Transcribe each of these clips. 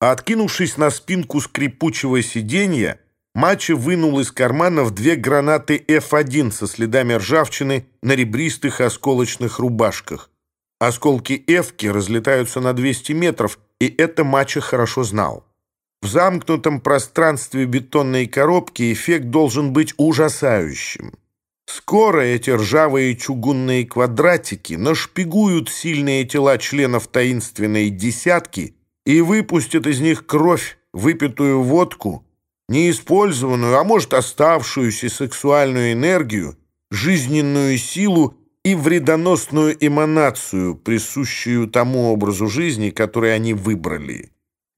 Откинувшись на спинку скрипучего сиденья, Мачо вынул из карманов две гранаты F1 со следами ржавчины на ребристых осколочных рубашках. Осколки Эвки разлетаются на 200 метров, и это Мачо хорошо знал. В замкнутом пространстве бетонной коробки эффект должен быть ужасающим. Скоро эти ржавые чугунные квадратики нашпигуют сильные тела членов таинственной «десятки» и выпустит из них кровь, выпитую водку, неиспользованную, а может оставшуюся сексуальную энергию, жизненную силу и вредоносную эманацию, присущую тому образу жизни, который они выбрали.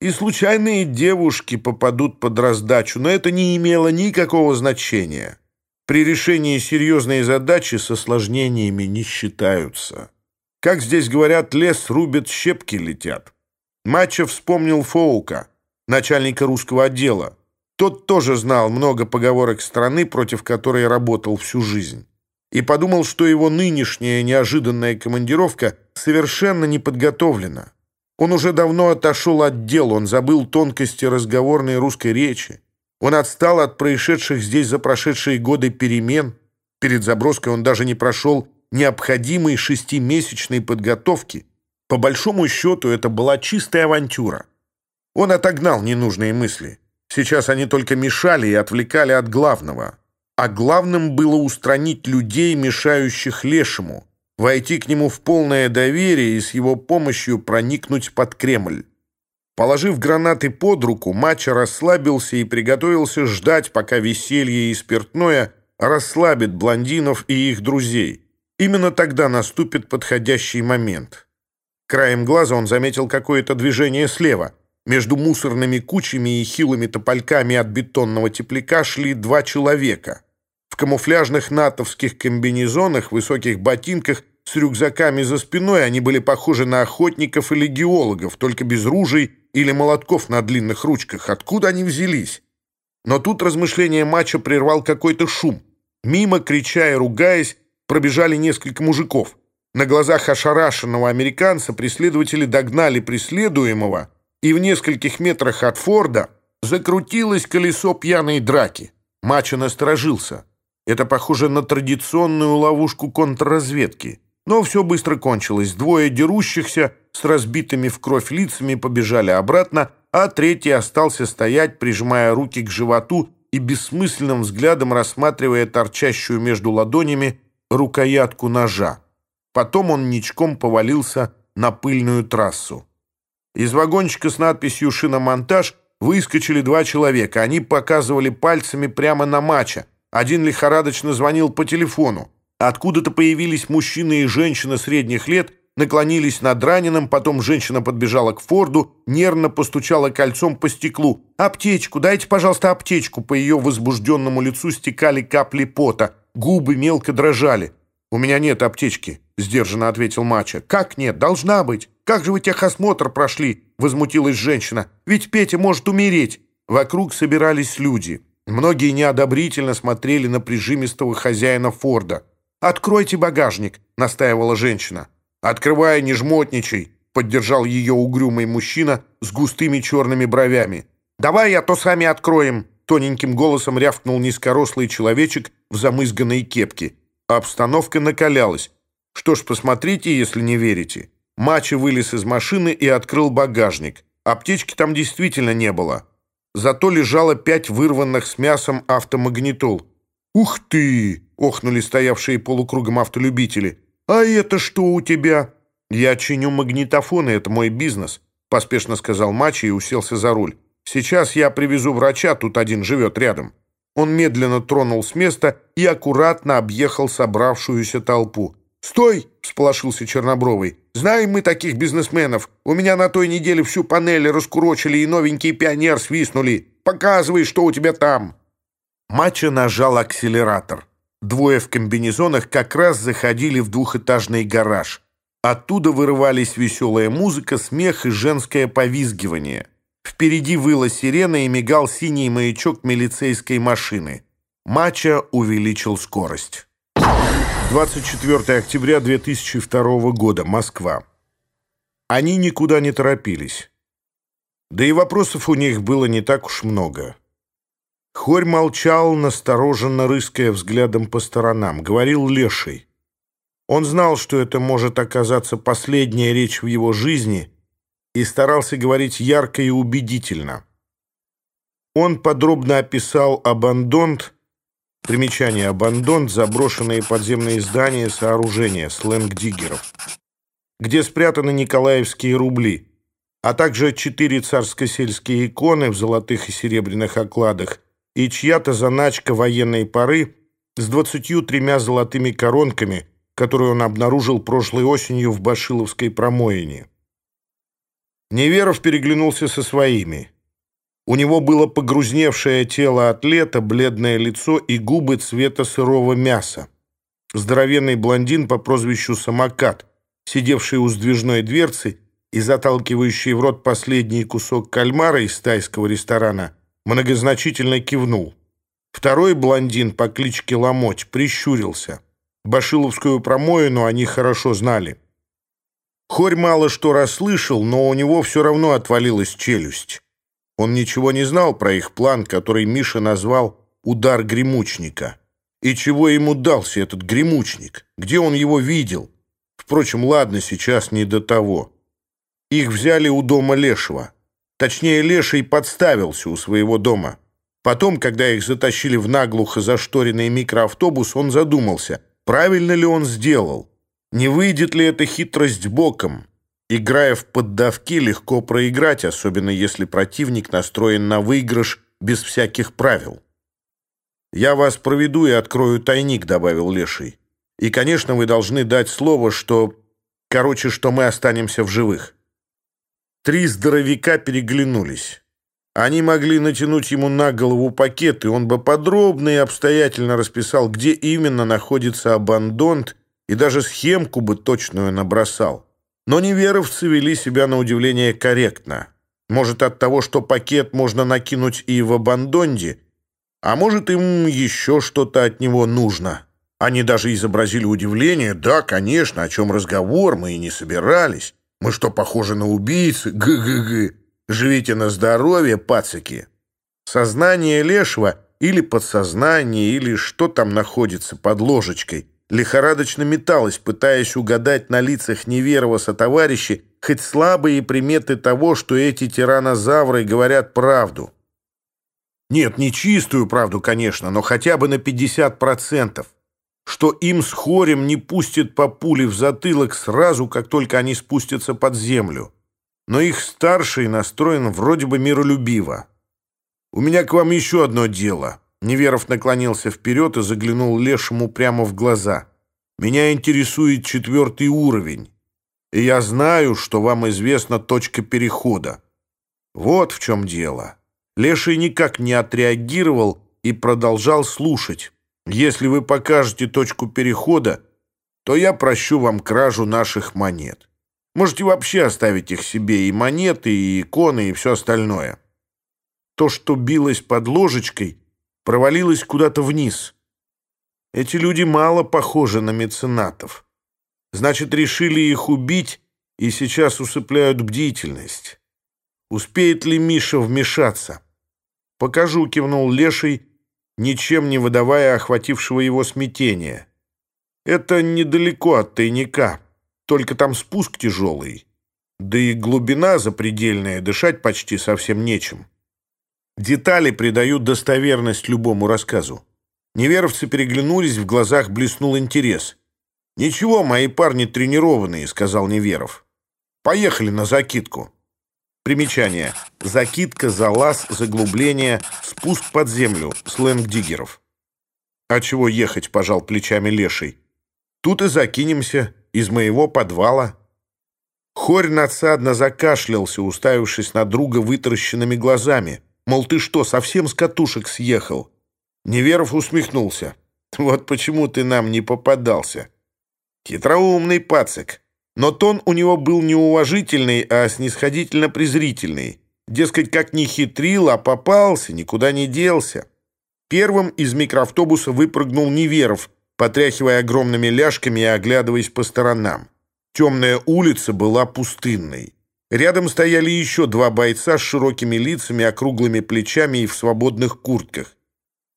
И случайные девушки попадут под раздачу, но это не имело никакого значения. При решении серьезной задачи с осложнениями не считаются. Как здесь говорят, лес рубят, щепки летят. Мачев вспомнил Фоука, начальника русского отдела. Тот тоже знал много поговорок страны, против которой работал всю жизнь. И подумал, что его нынешняя неожиданная командировка совершенно не подготовлена. Он уже давно отошел от дел, он забыл тонкости разговорной русской речи. Он отстал от происшедших здесь за прошедшие годы перемен. Перед заброской он даже не прошел необходимой шестимесячной подготовки – по большому счету это была чистая авантюра. Он отогнал ненужные мысли. Сейчас они только мешали и отвлекали от главного. А главным было устранить людей, мешающих лешему, войти к нему в полное доверие и с его помощью проникнуть под Кремль. Положив гранаты под руку, Мача расслабился и приготовился ждать, пока веселье и спиртное расслабит блондинов и их друзей. Именно тогда наступит подходящий момент. Краем глаза он заметил какое-то движение слева. Между мусорными кучами и хилыми топольками от бетонного тепляка шли два человека. В камуфляжных натовских комбинезонах, высоких ботинках с рюкзаками за спиной они были похожи на охотников или геологов, только без ружей или молотков на длинных ручках. Откуда они взялись? Но тут размышление матча прервал какой-то шум. Мимо, крича и ругаясь, пробежали несколько мужиков. На глазах ошарашенного американца преследователи догнали преследуемого, и в нескольких метрах от Форда закрутилось колесо пьяной драки. Мачо насторожился. Это похоже на традиционную ловушку контрразведки. Но все быстро кончилось. Двое дерущихся с разбитыми в кровь лицами побежали обратно, а третий остался стоять, прижимая руки к животу и бессмысленным взглядом рассматривая торчащую между ладонями рукоятку ножа. Потом он ничком повалился на пыльную трассу. Из вагончика с надписью «Шиномонтаж» выскочили два человека. Они показывали пальцами прямо на Мача. Один лихорадочно звонил по телефону. Откуда-то появились мужчина и женщина средних лет, наклонились над раненым, потом женщина подбежала к Форду, нервно постучала кольцом по стеклу. «Аптечку, дайте, пожалуйста, аптечку!» По ее возбужденному лицу стекали капли пота, губы мелко дрожали. «У меня нет аптечки», — сдержанно ответил Мача. «Как нет? Должна быть! Как же вы техосмотр прошли?» — возмутилась женщина. «Ведь Петя может умереть!» Вокруг собирались люди. Многие неодобрительно смотрели на прижимистого хозяина Форда. «Откройте багажник», — настаивала женщина. «Открывай, не жмотничай», — поддержал ее угрюмый мужчина с густыми черными бровями. «Давай, а то сами откроем», — тоненьким голосом рявкнул низкорослый человечек в замызганной кепке. Обстановка накалялась. Что ж, посмотрите, если не верите. Мачи вылез из машины и открыл багажник. Аптечки там действительно не было. Зато лежало пять вырванных с мясом автомагнитол. «Ух ты!» — охнули стоявшие полукругом автолюбители. «А это что у тебя?» «Я чиню магнитофоны, это мой бизнес», — поспешно сказал Мачи и уселся за руль. «Сейчас я привезу врача, тут один живет рядом». Он медленно тронул с места и аккуратно объехал собравшуюся толпу. «Стой!» — сполошился Чернобровый. «Знаем мы таких бизнесменов. У меня на той неделе всю панель раскурочили и новенький пионер свистнули. Показывай, что у тебя там!» Мачо нажал акселератор. Двое в комбинезонах как раз заходили в двухэтажный гараж. Оттуда вырывались веселая музыка, смех и женское повизгивание. Впереди выла сирена и мигал синий маячок милицейской машины. Мача увеличил скорость. 24 октября 2002 года. Москва. Они никуда не торопились. Да и вопросов у них было не так уж много. Хорь молчал, настороженно рыская взглядом по сторонам. Говорил Леший. Он знал, что это может оказаться последняя речь в его жизни — и старался говорить ярко и убедительно. Он подробно описал абандонт, примечание абандонт, заброшенные подземные здания, сооружения, сленг диггеров, где спрятаны николаевские рубли, а также четыре царско-сельские иконы в золотых и серебряных окладах и чья-то заначка военной поры с двадцатью тремя золотыми коронками, которую он обнаружил прошлой осенью в Башиловской промоине. Неверов переглянулся со своими. У него было погрузневшее тело атлета, бледное лицо и губы цвета сырого мяса. Здоровенный блондин по прозвищу «Самокат», сидевший у сдвижной дверцы и заталкивающий в рот последний кусок кальмара из тайского ресторана, многозначительно кивнул. Второй блондин по кличке Ломоть прищурился. Башиловскую промоину они хорошо знали. Хорь мало что расслышал, но у него все равно отвалилась челюсть. Он ничего не знал про их план, который Миша назвал «удар гремучника». И чего ему дался этот гремучник? Где он его видел? Впрочем, ладно, сейчас не до того. Их взяли у дома Лешего. Точнее, Леший подставился у своего дома. Потом, когда их затащили в наглухо зашторенный микроавтобус, он задумался, правильно ли он сделал. Не выйдет ли эта хитрость боком? Играя в поддавки, легко проиграть, особенно если противник настроен на выигрыш без всяких правил. «Я вас проведу и открою тайник», — добавил Леший. «И, конечно, вы должны дать слово, что... Короче, что мы останемся в живых». Три здоровяка переглянулись. Они могли натянуть ему на голову пакет, и он бы подробно и обстоятельно расписал, где именно находится абандонт и даже схемку бы точную набросал. Но неверовцы вели себя на удивление корректно. Может, от того, что пакет можно накинуть и в абандонде, а может, им еще что-то от него нужно. Они даже изобразили удивление. Да, конечно, о чем разговор, мы и не собирались. Мы что, похожи на убийцы? Гы-гы-гы. Живите на здоровье, пацики. Сознание лешего или подсознание, или что там находится под ложечкой, Лихорадочно металась, пытаясь угадать на лицах неверого сотоварища хоть слабые приметы того, что эти тиранозавры говорят правду. Нет, не чистую правду, конечно, но хотя бы на 50%. Что им с хорем не пустят по пуле в затылок сразу, как только они спустятся под землю. Но их старший настроен вроде бы миролюбиво. «У меня к вам еще одно дело», Неверов наклонился вперед и заглянул Лешему прямо в глаза. «Меня интересует четвертый уровень, и я знаю, что вам известна точка перехода. Вот в чем дело». Леший никак не отреагировал и продолжал слушать. «Если вы покажете точку перехода, то я прощу вам кражу наших монет. Можете вообще оставить их себе, и монеты, и иконы, и все остальное». То, что билось под ложечкой – провалилась куда-то вниз. Эти люди мало похожи на меценатов. Значит, решили их убить и сейчас усыпляют бдительность. Успеет ли Миша вмешаться? «Покажу», — кивнул Леший, ничем не выдавая охватившего его смятения. «Это недалеко от тайника, только там спуск тяжелый. Да и глубина запредельная, дышать почти совсем нечем. Детали придают достоверность любому рассказу. Неверовцы переглянулись, в глазах блеснул интерес. «Ничего, мои парни тренированные», — сказал Неверов. «Поехали на закидку». Примечание. Закидка, залаз, заглубление, спуск под землю. Сленг диггеров. «А чего ехать?» — пожал плечами Леший. «Тут и закинемся. Из моего подвала». Хорь надсадно закашлялся, уставившись на друга вытаращенными глазами — мол, ты что, совсем с катушек съехал?» Неверов усмехнулся. «Вот почему ты нам не попадался». Хитроумный пацик. Но тон у него был не уважительный, а снисходительно-презрительный. Дескать, как не хитрил, а попался, никуда не делся. Первым из микроавтобуса выпрыгнул Неверов, потряхивая огромными ляжками и оглядываясь по сторонам. Темная улица была пустынной. Рядом стояли еще два бойца с широкими лицами, округлыми плечами и в свободных куртках.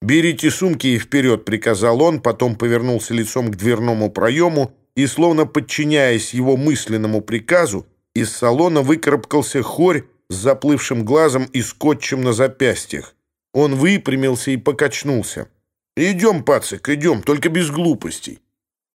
«Берите сумки и вперед», — приказал он, потом повернулся лицом к дверному проему и, словно подчиняясь его мысленному приказу, из салона выкарабкался хорь с заплывшим глазом и скотчем на запястьях. Он выпрямился и покачнулся. «Идем, пацик, идем, только без глупостей.